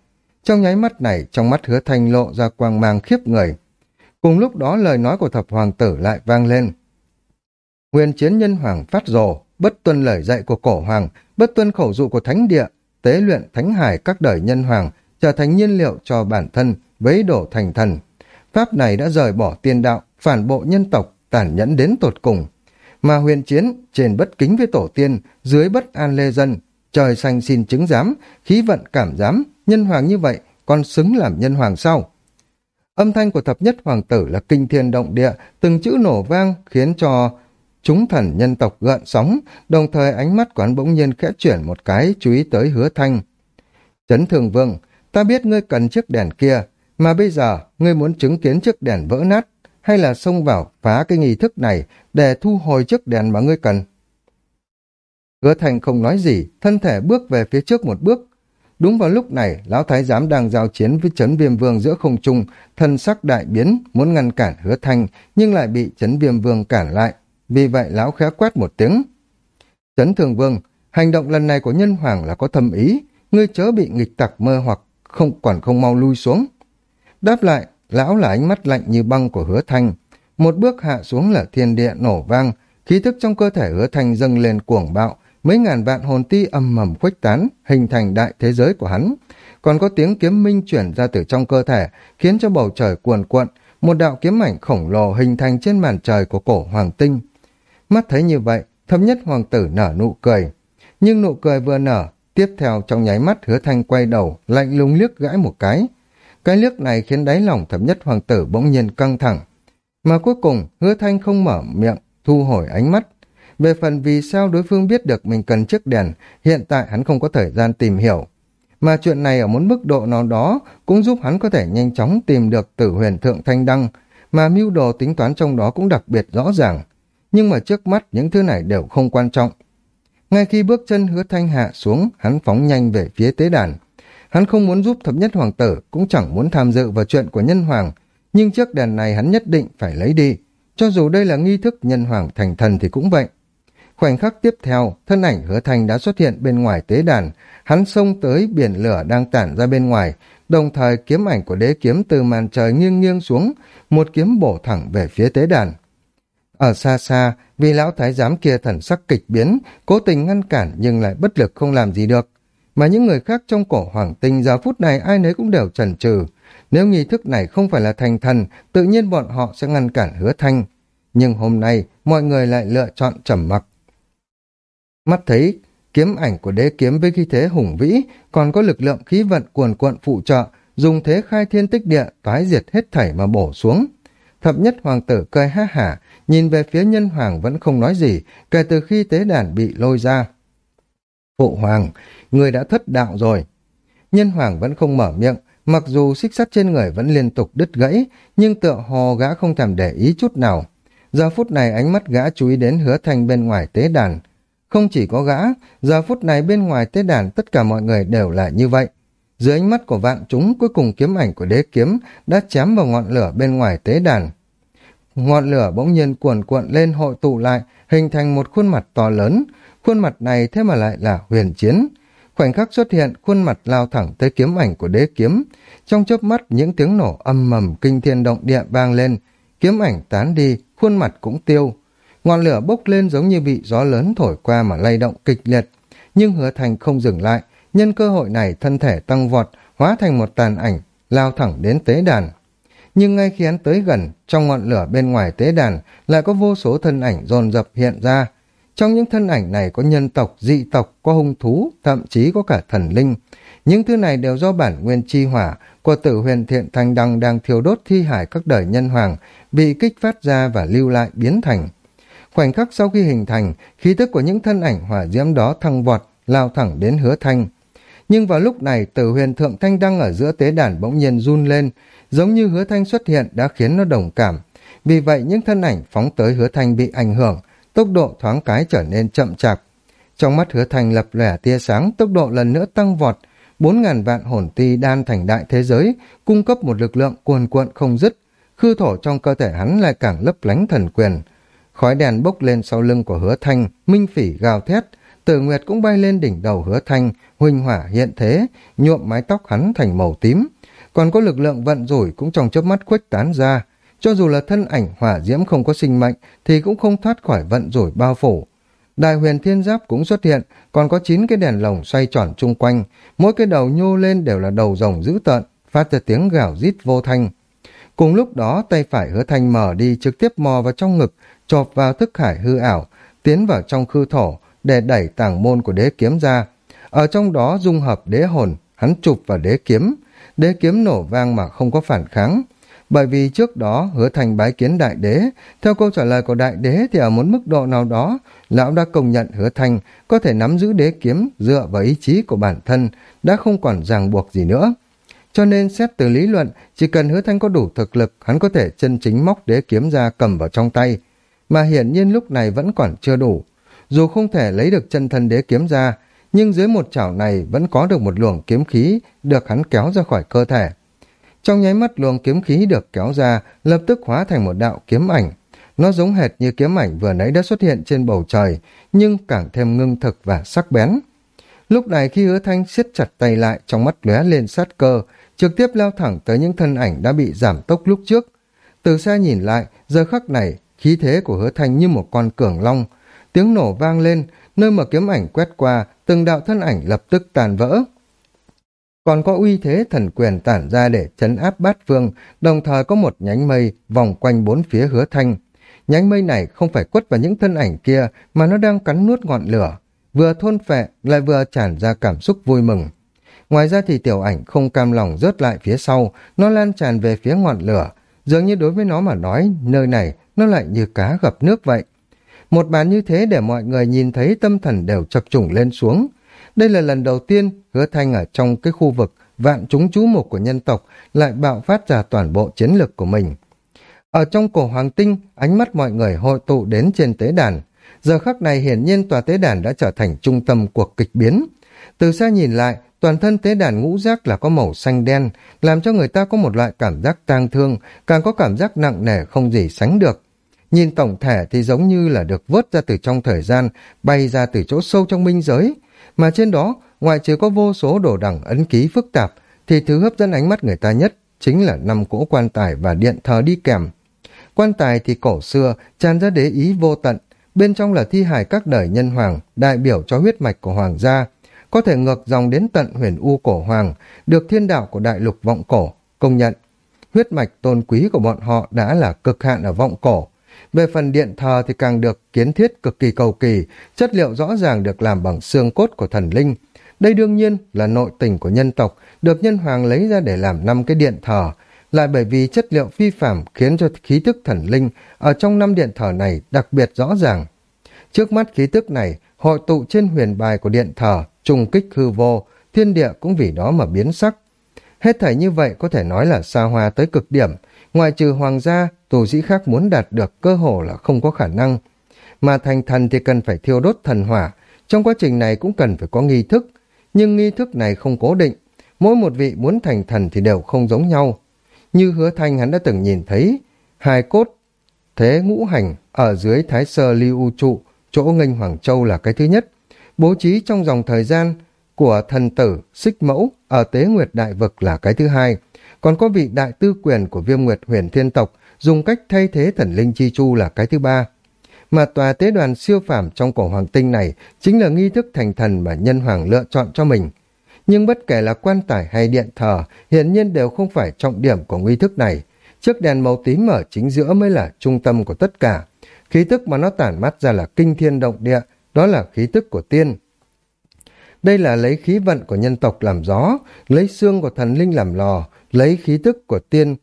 trong nháy mắt này, trong mắt hứa thanh lộ ra quang mang khiếp người. Cùng lúc đó lời nói của thập hoàng tử lại vang lên. Nguyên chiến nhân hoàng phát rồ, bất tuân lời dạy của cổ hoàng, bất tuân khẩu dụ của thánh địa, tế luyện thánh hải các đời nhân hoàng, trở thành nhiên liệu cho bản thân, vấy đổ thành thần. Pháp này đã rời bỏ tiên đạo, phản bộ nhân tộc, tàn nhẫn đến tột cùng. Mà huyền chiến, trên bất kính với tổ tiên, dưới bất an lê dân, trời xanh xin chứng giám, khí vận cảm giám, nhân hoàng như vậy, còn xứng làm nhân hoàng sau Âm thanh của thập nhất hoàng tử là kinh thiên động địa, từng chữ nổ vang khiến cho chúng thần nhân tộc gợn sóng, đồng thời ánh mắt của hắn bỗng nhiên khẽ chuyển một cái chú ý tới hứa thanh. Chấn thường vương, ta biết ngươi cần chiếc đèn kia, mà bây giờ ngươi muốn chứng kiến chiếc đèn vỡ nát, hay là xông vào phá cái nghi thức này để thu hồi chiếc đèn mà ngươi cần? Hứa Thành không nói gì, thân thể bước về phía trước một bước, Đúng vào lúc này, lão thái giám đang giao chiến với Trấn viêm vương giữa không trung, thân sắc đại biến, muốn ngăn cản hứa thanh, nhưng lại bị Trấn viêm vương cản lại. Vì vậy lão khẽ quát một tiếng. Trấn thường vương, hành động lần này của nhân hoàng là có thâm ý, ngươi chớ bị nghịch tặc mơ hoặc không còn không mau lui xuống. Đáp lại, lão là ánh mắt lạnh như băng của hứa thanh. Một bước hạ xuống là thiên địa nổ vang, khí thức trong cơ thể hứa thanh dâng lên cuồng bạo, mấy ngàn vạn hồn ti âm mầm khuếch tán, hình thành đại thế giới của hắn. Còn có tiếng kiếm minh chuyển ra từ trong cơ thể, khiến cho bầu trời cuồn cuộn, một đạo kiếm ảnh khổng lồ hình thành trên màn trời của cổ hoàng tinh. Mắt thấy như vậy, thâm nhất hoàng tử nở nụ cười. Nhưng nụ cười vừa nở, tiếp theo trong nháy mắt hứa thanh quay đầu, lạnh lùng liếc gãi một cái. Cái liếc này khiến đáy lòng thập nhất hoàng tử bỗng nhiên căng thẳng. Mà cuối cùng, hứa thanh không mở miệng, thu hồi ánh mắt, về phần vì sao đối phương biết được mình cần chiếc đèn, hiện tại hắn không có thời gian tìm hiểu. Mà chuyện này ở một mức độ nào đó cũng giúp hắn có thể nhanh chóng tìm được tử huyền thượng thanh đăng, mà mưu đồ tính toán trong đó cũng đặc biệt rõ ràng. Nhưng mà trước mắt những thứ này đều không quan trọng. Ngay khi bước chân hứa thanh hạ xuống, hắn phóng nhanh về phía tế đàn. Hắn không muốn giúp thập nhất hoàng tử, cũng chẳng muốn tham dự vào chuyện của nhân hoàng, nhưng chiếc đèn này hắn nhất định phải lấy đi. Cho dù đây là nghi thức nhân hoàng thành thần thì cũng vậy. Khoảnh khắc tiếp theo, thân ảnh hứa thành đã xuất hiện bên ngoài tế đàn, hắn xông tới biển lửa đang tản ra bên ngoài, đồng thời kiếm ảnh của đế kiếm từ màn trời nghiêng nghiêng xuống, một kiếm bổ thẳng về phía tế đàn. Ở xa xa, vì lão thái giám kia thần sắc kịch biến, cố tình ngăn cản nhưng lại bất lực không làm gì được. Mà những người khác trong cổ hoàng tinh giờ phút này ai nấy cũng đều chần chừ. Nếu nghi thức này không phải là thành thần, tự nhiên bọn họ sẽ ngăn cản hứa thanh. Nhưng hôm nay, mọi người lại lựa chọn trầm mặc. Mắt thấy kiếm ảnh của đế kiếm với khí thế hùng vĩ, còn có lực lượng khí vận cuồn cuộn phụ trợ, dùng thế khai thiên tích địa, toái diệt hết thảy mà bổ xuống. Thập nhất hoàng tử cười ha hả, nhìn về phía nhân hoàng vẫn không nói gì, kể từ khi tế đàn bị lôi ra. Phụ hoàng, người đã thất đạo rồi. Nhân hoàng vẫn không mở miệng, mặc dù xích sắt trên người vẫn liên tục đứt gãy, nhưng tựa hồ gã không thèm để ý chút nào. Giờ phút này ánh mắt gã chú ý đến hứa thành bên ngoài tế đàn. Không chỉ có gã, giờ phút này bên ngoài tế đàn tất cả mọi người đều là như vậy. Dưới ánh mắt của vạn chúng, cuối cùng kiếm ảnh của đế kiếm đã chém vào ngọn lửa bên ngoài tế đàn. Ngọn lửa bỗng nhiên cuồn cuộn lên hội tụ lại, hình thành một khuôn mặt to lớn. Khuôn mặt này thế mà lại là huyền chiến. Khoảnh khắc xuất hiện, khuôn mặt lao thẳng tới kiếm ảnh của đế kiếm. Trong chớp mắt, những tiếng nổ âm mầm kinh thiên động địa vang lên. Kiếm ảnh tán đi, khuôn mặt cũng tiêu. Ngọn lửa bốc lên giống như bị gió lớn thổi qua mà lay động kịch liệt. Nhưng hứa thành không dừng lại, nhân cơ hội này thân thể tăng vọt, hóa thành một tàn ảnh, lao thẳng đến tế đàn. Nhưng ngay khi hắn tới gần, trong ngọn lửa bên ngoài tế đàn lại có vô số thân ảnh dồn dập hiện ra. Trong những thân ảnh này có nhân tộc, dị tộc, có hung thú, thậm chí có cả thần linh. Những thứ này đều do bản nguyên chi hỏa của tử huyền thiện thanh đăng đang thiêu đốt thi hải các đời nhân hoàng, bị kích phát ra và lưu lại biến thành. Khoảnh khắc sau khi hình thành, khí tức của những thân ảnh hỏa diễm đó thăng vọt, lao thẳng đến hứa thanh. Nhưng vào lúc này, tử huyền thượng thanh đăng ở giữa tế đàn bỗng nhiên run lên, giống như hứa thanh xuất hiện đã khiến nó đồng cảm. Vì vậy những thân ảnh phóng tới hứa thanh bị ảnh hưởng, tốc độ thoáng cái trở nên chậm chạp. Trong mắt hứa Thành lập lẻ tia sáng, tốc độ lần nữa tăng vọt, bốn ngàn vạn hồn ti đan thành đại thế giới, cung cấp một lực lượng cuồn cuộn không dứt. Khư thổ trong cơ thể hắn lại càng lấp lánh thần quyền. Khói đèn bốc lên sau lưng của hứa thanh, minh phỉ gào thét, tử nguyệt cũng bay lên đỉnh đầu hứa thanh, huỳnh hỏa hiện thế, nhuộm mái tóc hắn thành màu tím. Còn có lực lượng vận rủi cũng trong chớp mắt khuếch tán ra. Cho dù là thân ảnh hỏa diễm không có sinh mệnh thì cũng không thoát khỏi vận rủi bao phủ. Đại huyền thiên giáp cũng xuất hiện, còn có 9 cái đèn lồng xoay tròn chung quanh, mỗi cái đầu nhô lên đều là đầu rồng dữ tợn, phát ra tiếng gào rít vô thanh. Cùng lúc đó, tay phải hứa thanh mở đi trực tiếp mò vào trong ngực, chộp vào thức hải hư ảo, tiến vào trong khư thổ để đẩy tảng môn của đế kiếm ra. Ở trong đó dung hợp đế hồn, hắn chụp vào đế kiếm, đế kiếm nổ vang mà không có phản kháng. Bởi vì trước đó hứa thành bái kiến đại đế, theo câu trả lời của đại đế thì ở một mức độ nào đó, lão đã công nhận hứa thành có thể nắm giữ đế kiếm dựa vào ý chí của bản thân, đã không còn ràng buộc gì nữa. Cho nên xét từ lý luận, chỉ cần hứa thanh có đủ thực lực, hắn có thể chân chính móc đế kiếm ra cầm vào trong tay. Mà hiển nhiên lúc này vẫn còn chưa đủ. Dù không thể lấy được chân thân đế kiếm ra, nhưng dưới một chảo này vẫn có được một luồng kiếm khí được hắn kéo ra khỏi cơ thể. Trong nháy mắt luồng kiếm khí được kéo ra, lập tức hóa thành một đạo kiếm ảnh. Nó giống hệt như kiếm ảnh vừa nãy đã xuất hiện trên bầu trời, nhưng càng thêm ngưng thực và sắc bén. Lúc này khi hứa thanh siết chặt tay lại trong mắt lóe lên sát cơ, trực tiếp lao thẳng tới những thân ảnh đã bị giảm tốc lúc trước. Từ xa nhìn lại, giờ khắc này, khí thế của hứa thanh như một con cường long. Tiếng nổ vang lên, nơi mà kiếm ảnh quét qua, từng đạo thân ảnh lập tức tàn vỡ. Còn có uy thế thần quyền tản ra để chấn áp bát phương, đồng thời có một nhánh mây vòng quanh bốn phía hứa thanh. Nhánh mây này không phải quất vào những thân ảnh kia mà nó đang cắn nuốt ngọn lửa, vừa thôn phệ lại vừa tràn ra cảm xúc vui mừng. Ngoài ra thì tiểu ảnh không cam lòng rớt lại phía sau, nó lan tràn về phía ngọn lửa. Dường như đối với nó mà nói, nơi này nó lại như cá gặp nước vậy. Một bàn như thế để mọi người nhìn thấy tâm thần đều chập trùng lên xuống. Đây là lần đầu tiên hứa thanh ở trong cái khu vực vạn chúng chú mục của nhân tộc lại bạo phát ra toàn bộ chiến lược của mình. Ở trong cổ hoàng tinh, ánh mắt mọi người hội tụ đến trên tế đàn. Giờ khắc này hiển nhiên tòa tế đàn đã trở thành trung tâm cuộc kịch biến. Từ xa nhìn lại, toàn thân tế đàn ngũ giác là có màu xanh đen, làm cho người ta có một loại cảm giác tang thương, càng có cảm giác nặng nề không gì sánh được. Nhìn tổng thể thì giống như là được vớt ra từ trong thời gian, bay ra từ chỗ sâu trong minh giới. Mà trên đó, ngoại trừ có vô số đồ đẳng ấn ký phức tạp, thì thứ hấp dẫn ánh mắt người ta nhất chính là năm cỗ quan tài và điện thờ đi kèm. Quan tài thì cổ xưa, tràn ra đế ý vô tận, bên trong là thi hài các đời nhân hoàng, đại biểu cho huyết mạch của hoàng gia, có thể ngược dòng đến tận huyền u cổ hoàng, được thiên đạo của đại lục vọng cổ, công nhận. Huyết mạch tôn quý của bọn họ đã là cực hạn ở vọng cổ, về phần điện thờ thì càng được kiến thiết cực kỳ cầu kỳ, chất liệu rõ ràng được làm bằng xương cốt của thần linh. Đây đương nhiên là nội tình của nhân tộc, được nhân hoàng lấy ra để làm năm cái điện thờ, lại bởi vì chất liệu phi phạm khiến cho khí thức thần linh ở trong năm điện thờ này đặc biệt rõ ràng. Trước mắt khí tức này, hội tụ trên huyền bài của điện thờ, trùng kích hư vô, thiên địa cũng vì đó mà biến sắc. Hết thảy như vậy có thể nói là xa hoa tới cực điểm, ngoài trừ hoàng gia, tù sĩ khác muốn đạt được cơ hồ là không có khả năng. Mà thành thần thì cần phải thiêu đốt thần hỏa, trong quá trình này cũng cần phải có nghi thức, nhưng nghi thức này không cố định, mỗi một vị muốn thành thần thì đều không giống nhau. Như hứa thanh hắn đã từng nhìn thấy, hai cốt thế ngũ hành ở dưới thái sơ lưu trụ, chỗ nghênh Hoàng Châu là cái thứ nhất, bố trí trong dòng thời gian của thần tử xích mẫu ở tế nguyệt đại vực là cái thứ hai, còn có vị đại tư quyền của viêm nguyệt huyền thiên tộc dùng cách thay thế thần linh chi chu là cái thứ ba. Mà tòa tế đoàn siêu phàm trong cổ hoàng tinh này chính là nghi thức thành thần mà nhân hoàng lựa chọn cho mình. Nhưng bất kể là quan tài hay điện thờ, hiển nhiên đều không phải trọng điểm của nghi thức này. Chiếc đèn màu tím ở chính giữa mới là trung tâm của tất cả. Khí tức mà nó tản mắt ra là kinh thiên động địa, đó là khí tức của tiên. Đây là lấy khí vận của nhân tộc làm gió, lấy xương của thần linh làm lò, lấy khí tức của tiên,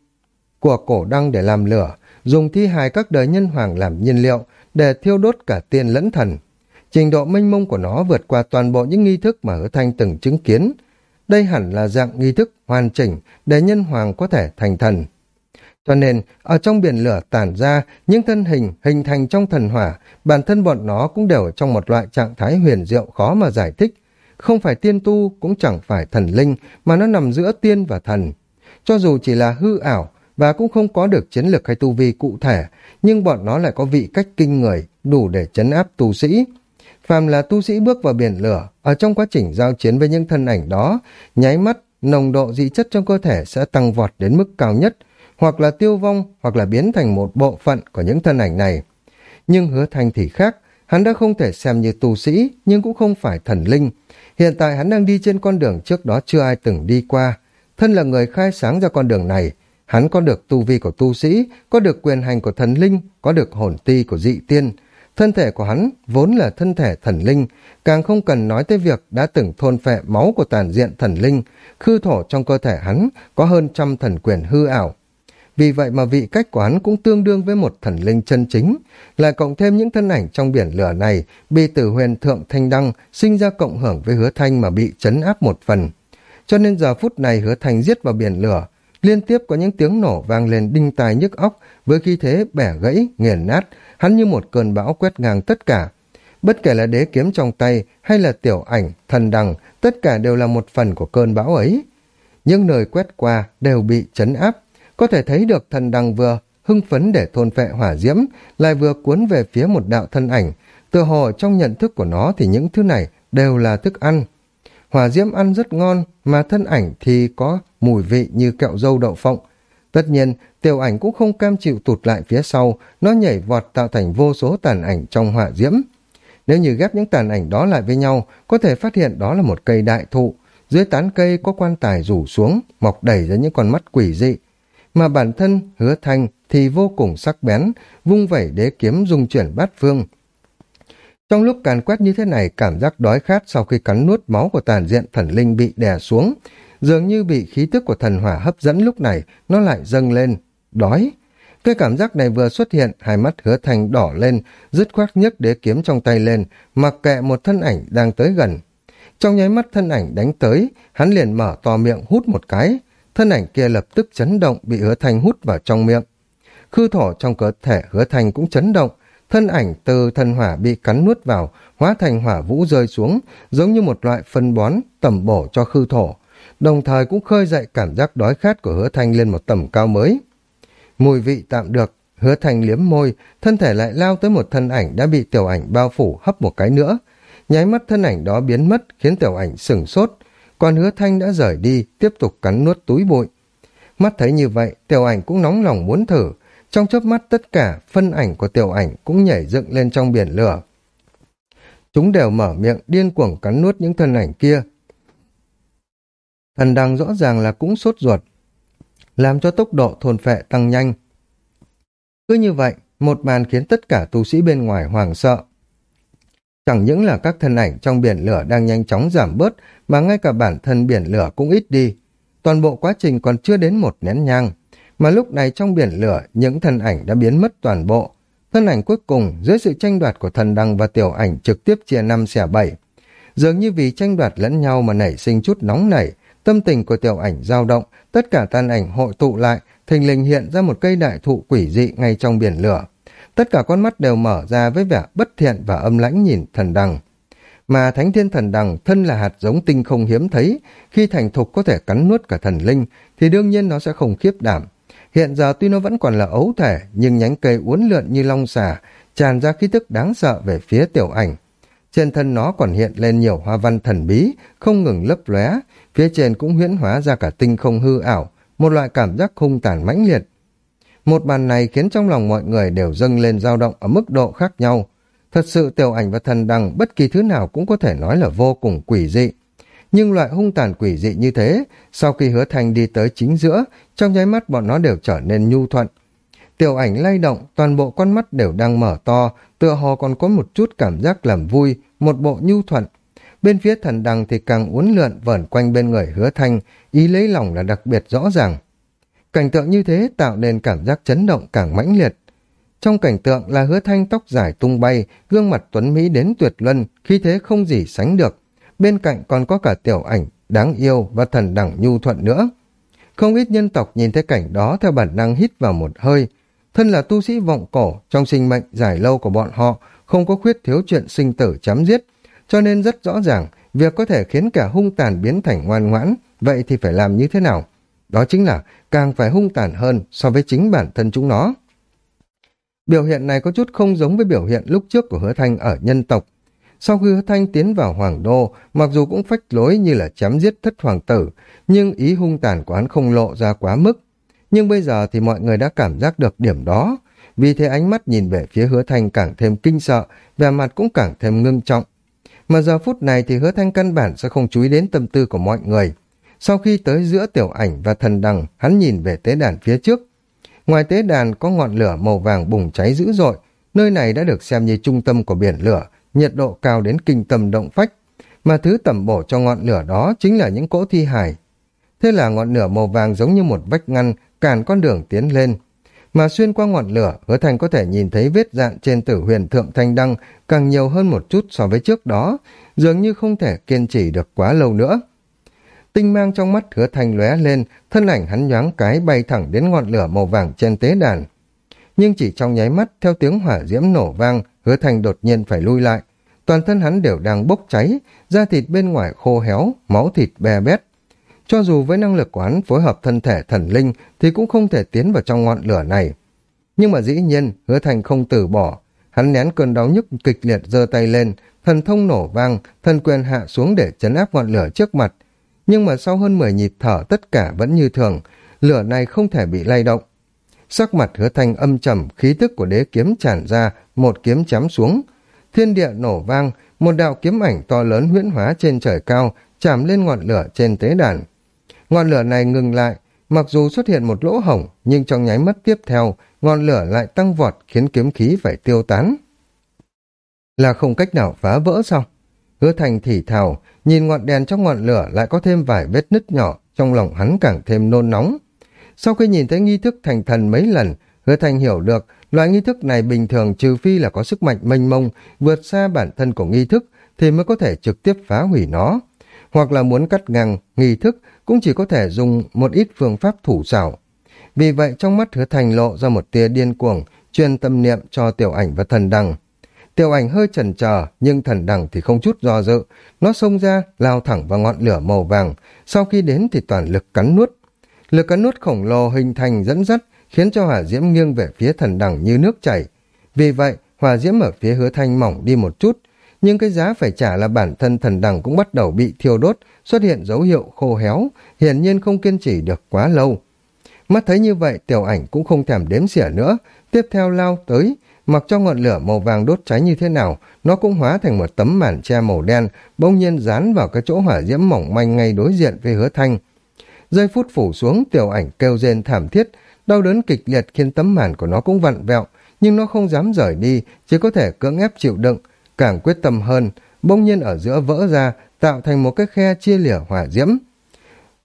của cổ đăng để làm lửa, dùng thi hài các đời nhân hoàng làm nhiên liệu để thiêu đốt cả tiên lẫn thần. Trình độ mênh mông của nó vượt qua toàn bộ những nghi thức mà hứa thanh từng chứng kiến. Đây hẳn là dạng nghi thức hoàn chỉnh để nhân hoàng có thể thành thần. Cho nên, ở trong biển lửa tản ra, những thân hình hình thành trong thần hỏa, bản thân bọn nó cũng đều trong một loại trạng thái huyền diệu khó mà giải thích. Không phải tiên tu, cũng chẳng phải thần linh, mà nó nằm giữa tiên và thần. Cho dù chỉ là hư ảo, và cũng không có được chiến lược hay tu vi cụ thể, nhưng bọn nó lại có vị cách kinh người, đủ để chấn áp tu sĩ. Phàm là tu sĩ bước vào biển lửa, ở trong quá trình giao chiến với những thân ảnh đó, nháy mắt, nồng độ dị chất trong cơ thể sẽ tăng vọt đến mức cao nhất, hoặc là tiêu vong, hoặc là biến thành một bộ phận của những thân ảnh này. Nhưng hứa thanh thì khác, hắn đã không thể xem như tu sĩ, nhưng cũng không phải thần linh. Hiện tại hắn đang đi trên con đường trước đó chưa ai từng đi qua. Thân là người khai sáng ra con đường này, hắn có được tu vi của tu sĩ, có được quyền hành của thần linh, có được hồn ti của dị tiên. Thân thể của hắn vốn là thân thể thần linh, càng không cần nói tới việc đã từng thôn phệ máu của tàn diện thần linh, khư thổ trong cơ thể hắn có hơn trăm thần quyền hư ảo. Vì vậy mà vị cách của hắn cũng tương đương với một thần linh chân chính, lại cộng thêm những thân ảnh trong biển lửa này bị tử huyền thượng thanh đăng sinh ra cộng hưởng với hứa thanh mà bị chấn áp một phần. Cho nên giờ phút này hứa thành giết vào biển lửa, liên tiếp có những tiếng nổ vang lên đinh tai nhức óc với khí thế bẻ gãy, nghiền nát, hắn như một cơn bão quét ngang tất cả. Bất kể là đế kiếm trong tay hay là tiểu ảnh, thần đằng, tất cả đều là một phần của cơn bão ấy. Những nơi quét qua đều bị chấn áp, có thể thấy được thần đằng vừa hưng phấn để thôn phệ hỏa diễm, lại vừa cuốn về phía một đạo thân ảnh. tựa hồ trong nhận thức của nó thì những thứ này đều là thức ăn. Hỏa diễm ăn rất ngon, mà thân ảnh thì có mùi vị như kẹo dâu đậu phộng. Tất nhiên, tiểu ảnh cũng không cam chịu tụt lại phía sau, nó nhảy vọt tạo thành vô số tàn ảnh trong hỏa diễm. Nếu như ghép những tàn ảnh đó lại với nhau, có thể phát hiện đó là một cây đại thụ. Dưới tán cây có quan tài rủ xuống, mọc đầy ra những con mắt quỷ dị. Mà bản thân, hứa thanh, thì vô cùng sắc bén, vung vẩy đế kiếm dung chuyển bát phương. Trong lúc càn quét như thế này, cảm giác đói khát sau khi cắn nuốt máu của tàn diện thần linh bị đè xuống, dường như bị khí tức của thần hỏa hấp dẫn lúc này, nó lại dâng lên, đói. Cái cảm giác này vừa xuất hiện, hai mắt hứa thành đỏ lên, dứt khoát nhấc đế kiếm trong tay lên, mặc kệ một thân ảnh đang tới gần. Trong nháy mắt thân ảnh đánh tới, hắn liền mở to miệng hút một cái, thân ảnh kia lập tức chấn động bị hứa thành hút vào trong miệng. Khư thổ trong cơ thể hứa thành cũng chấn động, thân ảnh từ thân hỏa bị cắn nuốt vào, hóa thành hỏa vũ rơi xuống, giống như một loại phân bón tẩm bổ cho khư thổ, đồng thời cũng khơi dậy cảm giác đói khát của hứa thanh lên một tầm cao mới. Mùi vị tạm được, hứa thanh liếm môi, thân thể lại lao tới một thân ảnh đã bị tiểu ảnh bao phủ hấp một cái nữa. Nháy mắt thân ảnh đó biến mất khiến tiểu ảnh sừng sốt, còn hứa thanh đã rời đi, tiếp tục cắn nuốt túi bụi. Mắt thấy như vậy, tiểu ảnh cũng nóng lòng muốn thử, trong chớp mắt tất cả phân ảnh của tiểu ảnh cũng nhảy dựng lên trong biển lửa. Chúng đều mở miệng điên cuồng cắn nuốt những thân ảnh kia, Thần đằng rõ ràng là cũng sốt ruột, làm cho tốc độ thôn phệ tăng nhanh. Cứ như vậy, một màn khiến tất cả tu sĩ bên ngoài hoảng sợ. Chẳng những là các thân ảnh trong biển lửa đang nhanh chóng giảm bớt, mà ngay cả bản thân biển lửa cũng ít đi. Toàn bộ quá trình còn chưa đến một nén nhang, mà lúc này trong biển lửa những thân ảnh đã biến mất toàn bộ. thân ảnh cuối cùng dưới sự tranh đoạt của thần đăng và tiểu ảnh trực tiếp chia năm xẻ bảy. Dường như vì tranh đoạt lẫn nhau mà nảy sinh chút nóng nảy, tâm tình của tiểu ảnh dao động, tất cả tan ảnh hội tụ lại, thình lình hiện ra một cây đại thụ quỷ dị ngay trong biển lửa. Tất cả con mắt đều mở ra với vẻ bất thiện và âm lãnh nhìn thần đằng. Mà thánh thiên thần đằng thân là hạt giống tinh không hiếm thấy, khi thành thục có thể cắn nuốt cả thần linh, thì đương nhiên nó sẽ không khiếp đảm. Hiện giờ tuy nó vẫn còn là ấu thể, nhưng nhánh cây uốn lượn như long xà, tràn ra khí tức đáng sợ về phía tiểu ảnh. Trên thân nó còn hiện lên nhiều hoa văn thần bí, không ngừng lấp lóe, phía trên cũng huyễn hóa ra cả tinh không hư ảo, một loại cảm giác hung tàn mãnh liệt. Một màn này khiến trong lòng mọi người đều dâng lên dao động ở mức độ khác nhau. Thật sự tiểu ảnh và thần đằng bất kỳ thứ nào cũng có thể nói là vô cùng quỷ dị. Nhưng loại hung tàn quỷ dị như thế, sau khi hứa Thanh đi tới chính giữa, trong nháy mắt bọn nó đều trở nên nhu thuận. Tiểu ảnh lay động, toàn bộ con mắt đều đang mở to, tựa hồ còn có một chút cảm giác làm vui, một bộ nhu thuận. Bên phía thần đằng thì càng uốn lượn vẩn quanh bên người hứa thanh, ý lấy lòng là đặc biệt rõ ràng. Cảnh tượng như thế tạo nên cảm giác chấn động càng mãnh liệt. Trong cảnh tượng là hứa thanh tóc dài tung bay, gương mặt tuấn Mỹ đến tuyệt luân, khi thế không gì sánh được. Bên cạnh còn có cả tiểu ảnh, đáng yêu và thần đẳng nhu thuận nữa. Không ít nhân tộc nhìn thấy cảnh đó theo bản năng hít vào một hơi. Thân là tu sĩ vọng cổ, trong sinh mệnh dài lâu của bọn họ, không có khuyết thiếu chuyện sinh tử chấm giết, cho nên rất rõ ràng, việc có thể khiến cả hung tàn biến thành ngoan ngoãn, vậy thì phải làm như thế nào? Đó chính là càng phải hung tàn hơn so với chính bản thân chúng nó. Biểu hiện này có chút không giống với biểu hiện lúc trước của hứa thanh ở nhân tộc. Sau khi hứa thanh tiến vào hoàng đô, mặc dù cũng phách lối như là chém giết thất hoàng tử, nhưng ý hung tàn của hắn không lộ ra quá mức. Nhưng bây giờ thì mọi người đã cảm giác được điểm đó, vì thế ánh mắt nhìn về phía hứa thanh càng thêm kinh sợ, vẻ mặt cũng càng thêm ngưng trọng. Mà giờ phút này thì hứa thanh căn bản sẽ không chú ý đến tâm tư của mọi người. Sau khi tới giữa tiểu ảnh và thần đằng, hắn nhìn về tế đàn phía trước. Ngoài tế đàn có ngọn lửa màu vàng bùng cháy dữ dội, nơi này đã được xem như trung tâm của biển lửa, nhiệt độ cao đến kinh tâm động phách. Mà thứ tẩm bổ cho ngọn lửa đó chính là những cỗ thi hài. Thế là ngọn lửa màu vàng giống như một vách ngăn, cản con đường tiến lên. Mà xuyên qua ngọn lửa, hứa thành có thể nhìn thấy vết dạn trên tử huyền thượng thanh đăng càng nhiều hơn một chút so với trước đó, dường như không thể kiên trì được quá lâu nữa. Tinh mang trong mắt hứa thanh lóe lên, thân ảnh hắn nhoáng cái bay thẳng đến ngọn lửa màu vàng trên tế đàn. Nhưng chỉ trong nháy mắt, theo tiếng hỏa diễm nổ vang, hứa thanh đột nhiên phải lui lại. Toàn thân hắn đều đang bốc cháy, da thịt bên ngoài khô héo, máu thịt bè bét. Cho dù với năng lực của hắn phối hợp thân thể thần linh thì cũng không thể tiến vào trong ngọn lửa này. Nhưng mà dĩ nhiên, hứa thành không từ bỏ. Hắn nén cơn đau nhức kịch liệt giơ tay lên, thần thông nổ vang, thần quyền hạ xuống để chấn áp ngọn lửa trước mặt. Nhưng mà sau hơn 10 nhịp thở tất cả vẫn như thường, lửa này không thể bị lay động. Sắc mặt hứa thanh âm trầm, khí tức của đế kiếm tràn ra, một kiếm chém xuống. Thiên địa nổ vang, một đạo kiếm ảnh to lớn huyễn hóa trên trời cao, chạm lên ngọn lửa trên tế đàn. Ngọn lửa này ngừng lại, mặc dù xuất hiện một lỗ hổng, nhưng trong nháy mắt tiếp theo, ngọn lửa lại tăng vọt khiến kiếm khí phải tiêu tán. Là không cách nào phá vỡ sao? Hứa thành thì thào, nhìn ngọn đèn trong ngọn lửa lại có thêm vài vết nứt nhỏ, trong lòng hắn càng thêm nôn nóng. Sau khi nhìn thấy nghi thức thành thần mấy lần, hứa thành hiểu được loại nghi thức này bình thường trừ phi là có sức mạnh mênh mông, vượt xa bản thân của nghi thức, thì mới có thể trực tiếp phá hủy nó. Hoặc là muốn cắt ngang nghi thức cũng chỉ có thể dùng một ít phương pháp thủ xảo. Vì vậy trong mắt hứa thành lộ ra một tia điên cuồng, truyền tâm niệm cho tiểu ảnh và thần đằng. Tiểu ảnh hơi chần chờ nhưng thần đằng thì không chút do dự. Nó xông ra, lao thẳng vào ngọn lửa màu vàng. Sau khi đến thì toàn lực cắn nuốt. Lực cắn nuốt khổng lồ hình thành dẫn dắt, khiến cho hỏa diễm nghiêng về phía thần đằng như nước chảy. Vì vậy, hỏa diễm ở phía hứa thanh mỏng đi một chút, nhưng cái giá phải trả là bản thân thần đằng cũng bắt đầu bị thiêu đốt, xuất hiện dấu hiệu khô héo, hiển nhiên không kiên trì được quá lâu. Mắt thấy như vậy, tiểu ảnh cũng không thèm đếm xỉa nữa, tiếp theo lao tới, mặc cho ngọn lửa màu vàng đốt cháy như thế nào, nó cũng hóa thành một tấm màn che màu đen, bỗng nhiên dán vào cái chỗ hỏa diễm mỏng manh ngay đối diện với hứa thanh. Giây phút phủ xuống, tiểu ảnh kêu rên thảm thiết, đau đớn kịch liệt khiến tấm màn của nó cũng vặn vẹo, nhưng nó không dám rời đi, chỉ có thể cưỡng ép chịu đựng, càng quyết tâm hơn, bỗng nhiên ở giữa vỡ ra, tạo thành một cái khe chia lìa hỏa diễm.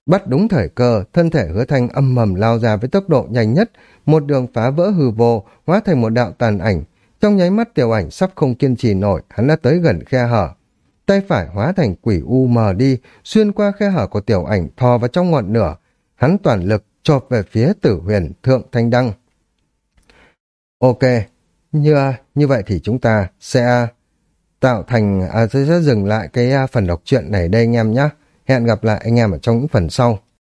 Bắt đúng thời cơ, thân thể hứa thanh âm mầm lao ra với tốc độ nhanh nhất, một đường phá vỡ hư vô, hóa thành một đạo tàn ảnh, Trong nháy mắt tiểu ảnh sắp không kiên trì nổi, hắn đã tới gần khe hở. Tay phải hóa thành quỷ u mờ đi, xuyên qua khe hở của tiểu ảnh thò vào trong ngọn lửa. Hắn toàn lực chộp về phía tử huyền thượng thanh đăng. Ok, như, như vậy thì chúng ta sẽ tạo thành, à, sẽ dừng lại cái à, phần đọc truyện này đây anh em nhé. Hẹn gặp lại anh em ở trong những phần sau.